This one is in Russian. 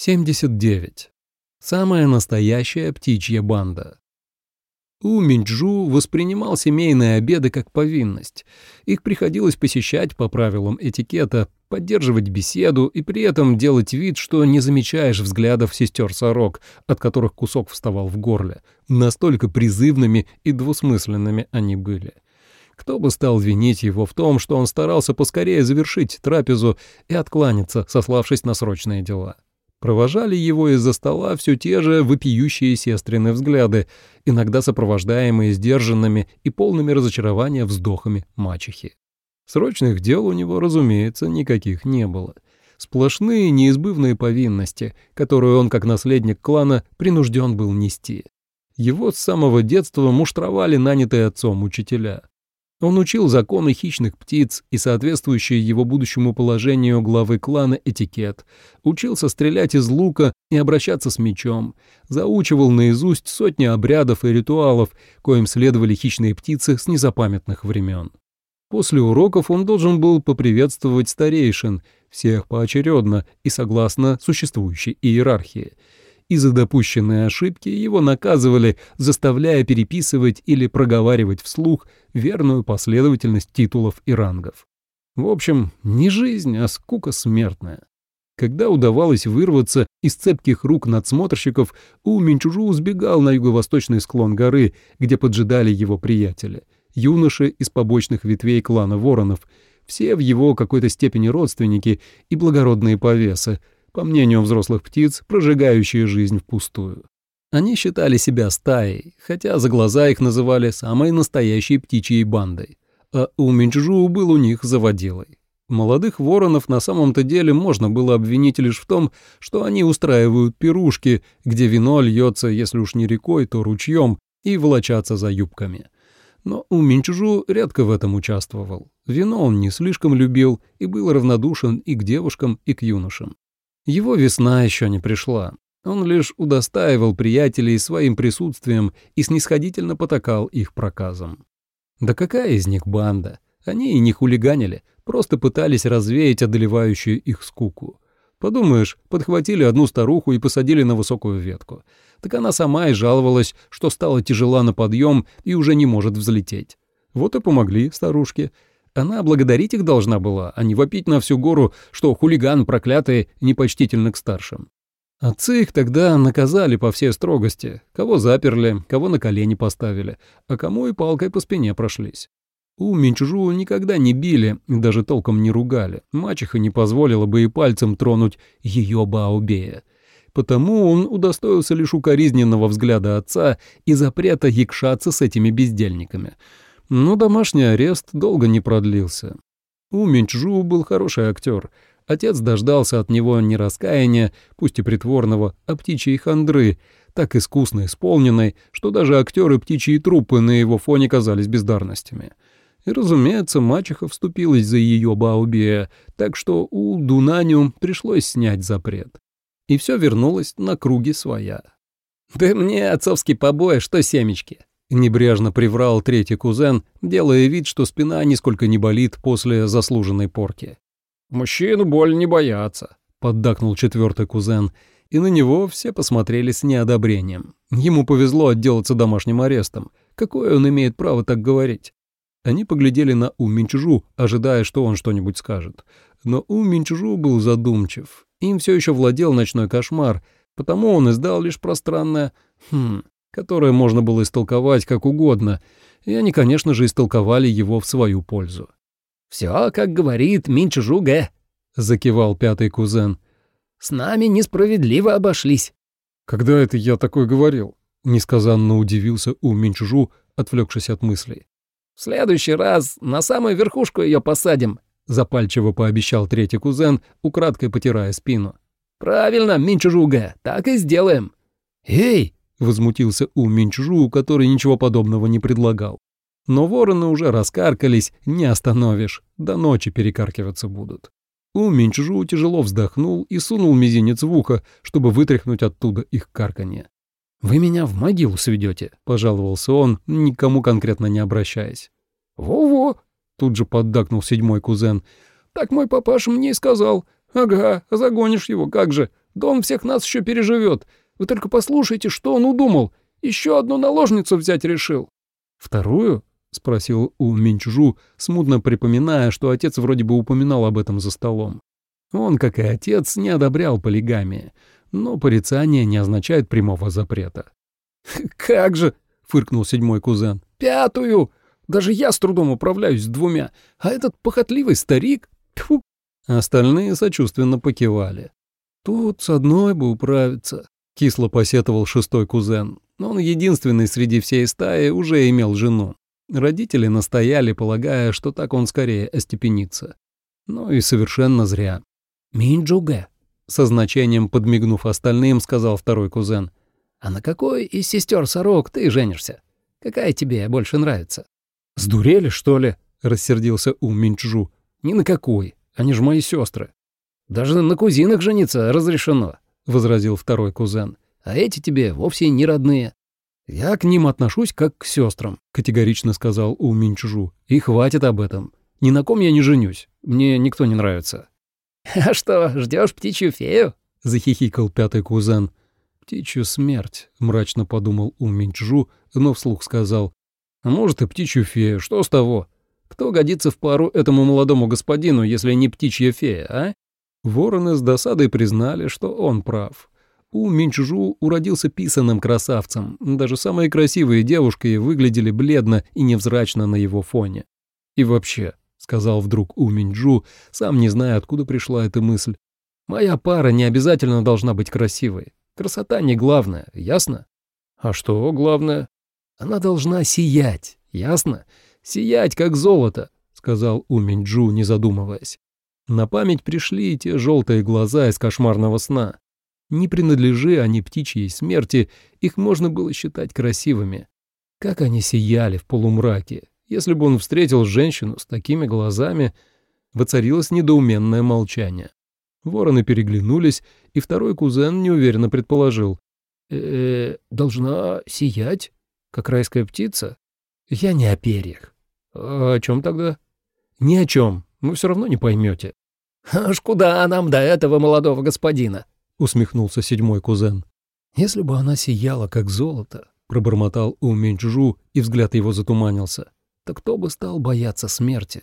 79. Самая настоящая птичья банда. У Минджу воспринимал семейные обеды как повинность. Их приходилось посещать по правилам этикета, поддерживать беседу и при этом делать вид, что не замечаешь взглядов сестер-сорок, от которых кусок вставал в горле. Настолько призывными и двусмысленными они были. Кто бы стал винить его в том, что он старался поскорее завершить трапезу и откланяться, сославшись на срочные дела. Провожали его из-за стола все те же вопиющие сестрины взгляды, иногда сопровождаемые сдержанными и полными разочарования вздохами мачехи. Срочных дел у него, разумеется, никаких не было. Сплошные неизбывные повинности, которые он, как наследник клана, принужден был нести. Его с самого детства муштровали нанятые отцом учителя. Он учил законы хищных птиц и соответствующий его будущему положению главы клана этикет, учился стрелять из лука и обращаться с мечом, заучивал наизусть сотни обрядов и ритуалов, коим следовали хищные птицы с незапамятных времен. После уроков он должен был поприветствовать старейшин, всех поочередно и согласно существующей иерархии – и за допущенные ошибки его наказывали, заставляя переписывать или проговаривать вслух верную последовательность титулов и рангов. В общем, не жизнь, а скука смертная. Когда удавалось вырваться из цепких рук надсмотрщиков, У Минчужу сбегал на юго-восточный склон горы, где поджидали его приятели, юноши из побочных ветвей клана Воронов, все в его какой-то степени родственники и благородные повесы, по мнению взрослых птиц, прожигающие жизнь впустую. Они считали себя стаей, хотя за глаза их называли самой настоящей птичьей бандой, а Уминчжу был у них заводилой. Молодых воронов на самом-то деле можно было обвинить лишь в том, что они устраивают пирушки, где вино льется, если уж не рекой, то ручьем, и волочатся за юбками. Но Уминчжу редко в этом участвовал. Вино он не слишком любил и был равнодушен и к девушкам, и к юношам. Его весна еще не пришла. Он лишь удостаивал приятелей своим присутствием и снисходительно потакал их проказам. Да какая из них банда? Они и не хулиганили, просто пытались развеять одолевающую их скуку. Подумаешь, подхватили одну старуху и посадили на высокую ветку. Так она сама и жаловалась, что стала тяжела на подъем и уже не может взлететь. Вот и помогли старушке, она благодарить их должна была, а не вопить на всю гору, что хулиган проклятый непочтительно к старшим. Отцы их тогда наказали по всей строгости, кого заперли, кого на колени поставили, а кому и палкой по спине прошлись. У Минчужу никогда не били даже толком не ругали, мачеха не позволила бы и пальцем тронуть ее Баобея. Потому он удостоился лишь укоризненного взгляда отца и запрета якшаться с этими бездельниками — но домашний арест долго не продлился. У Минчжу был хороший актер. Отец дождался от него не раскаяния, пусть и притворного, а птичьей хандры, так искусно исполненной, что даже актеры птичьи трупы на его фоне казались бездарностями. И, разумеется, мачеха вступилась за ее Баубия, так что у Дунаню пришлось снять запрет. И все вернулось на круги своя. «Да мне отцовский побои, что семечки!» Небрежно приврал третий кузен, делая вид, что спина нисколько не болит после заслуженной порки. «Мужчину боль не боятся», — поддакнул четвертый кузен, и на него все посмотрели с неодобрением. Ему повезло отделаться домашним арестом. Какое он имеет право так говорить? Они поглядели на У Минчжу, ожидая, что он что-нибудь скажет. Но У Минчжу был задумчив. Им все еще владел ночной кошмар, потому он издал лишь пространное «хм», которое можно было истолковать как угодно, и они, конечно же, истолковали его в свою пользу. «Все, как говорит Минчжуге», — закивал пятый кузен. «С нами несправедливо обошлись». «Когда это я такой говорил?» — несказанно удивился у Минчжу, отвлекшись от мыслей. «В следующий раз на самую верхушку ее посадим», — запальчиво пообещал третий кузен, украдкой потирая спину. «Правильно, Минчжуга, так и сделаем». «Эй!» — возмутился У Минчжу, который ничего подобного не предлагал. Но вороны уже раскаркались, не остановишь, до ночи перекаркиваться будут. У Минчжу тяжело вздохнул и сунул мизинец в ухо, чтобы вытряхнуть оттуда их карканье. «Вы меня в могилу сведете», — пожаловался он, никому конкретно не обращаясь. «Во-во», — тут же поддакнул седьмой кузен. «Так мой папаша мне и сказал. Ага, загонишь его, как же. Да он всех нас еще переживет. Вы только послушайте, что он удумал. Еще одну наложницу взять решил». «Вторую?» — спросил у Минчжу, смутно припоминая, что отец вроде бы упоминал об этом за столом. Он, как и отец, не одобрял полигамии, но порицание не означает прямого запрета. «Как же!» — фыркнул седьмой кузен. «Пятую! Даже я с трудом управляюсь с двумя, а этот похотливый старик... Тьфу!» Остальные сочувственно покивали. «Тут с одной бы управиться», — кисло посетовал шестой кузен. Он единственный среди всей стаи уже имел жену. Родители настояли, полагая, что так он скорее остепенится. Но и совершенно зря. «Минджуге», — со значением подмигнув остальным, сказал второй кузен. «А на какой из сестер сорок ты женишься? Какая тебе больше нравится?» «Сдурели, что ли?» — рассердился у Минчжу. «Ни на какой. Они же мои сестры. «Даже на кузинах жениться разрешено», — возразил второй кузен. «А эти тебе вовсе не родные». «Я к ним отношусь как к сестрам», — категорично сказал У Минчжу. «И хватит об этом. Ни на ком я не женюсь. Мне никто не нравится». «А что, ждешь птичью фею?» — захихикал пятый кузен. «Птичью смерть», — мрачно подумал У Минчжу, но вслух сказал. «А может, и птичью фею, что с того? Кто годится в пару этому молодому господину, если не птичья фея, а?» Вороны с досадой признали, что он прав. У Минчжу уродился писаным красавцем, даже самые красивые девушки выглядели бледно и невзрачно на его фоне. И вообще, — сказал вдруг У Минджу, сам не зная, откуда пришла эта мысль. «Моя пара не обязательно должна быть красивой. Красота не главное, ясно?» «А что главное?» «Она должна сиять, ясно? Сиять, как золото», — сказал У Минджу, не задумываясь. На память пришли те желтые глаза из кошмарного сна. Не принадлежи они птичьей смерти, их можно было считать красивыми. Как они сияли в полумраке, если бы он встретил женщину с такими глазами, воцарилось недоуменное молчание. Вороны переглянулись, и второй кузен неуверенно предположил. «Э, -э должна сиять, как райская птица? Я не о перьях. А о чем тогда? Ни о чем, вы все равно не поймете. «Аж куда нам до этого молодого господина?» — усмехнулся седьмой кузен. «Если бы она сияла, как золото», — пробормотал У Минчжу, и взгляд его затуманился, так кто бы стал бояться смерти?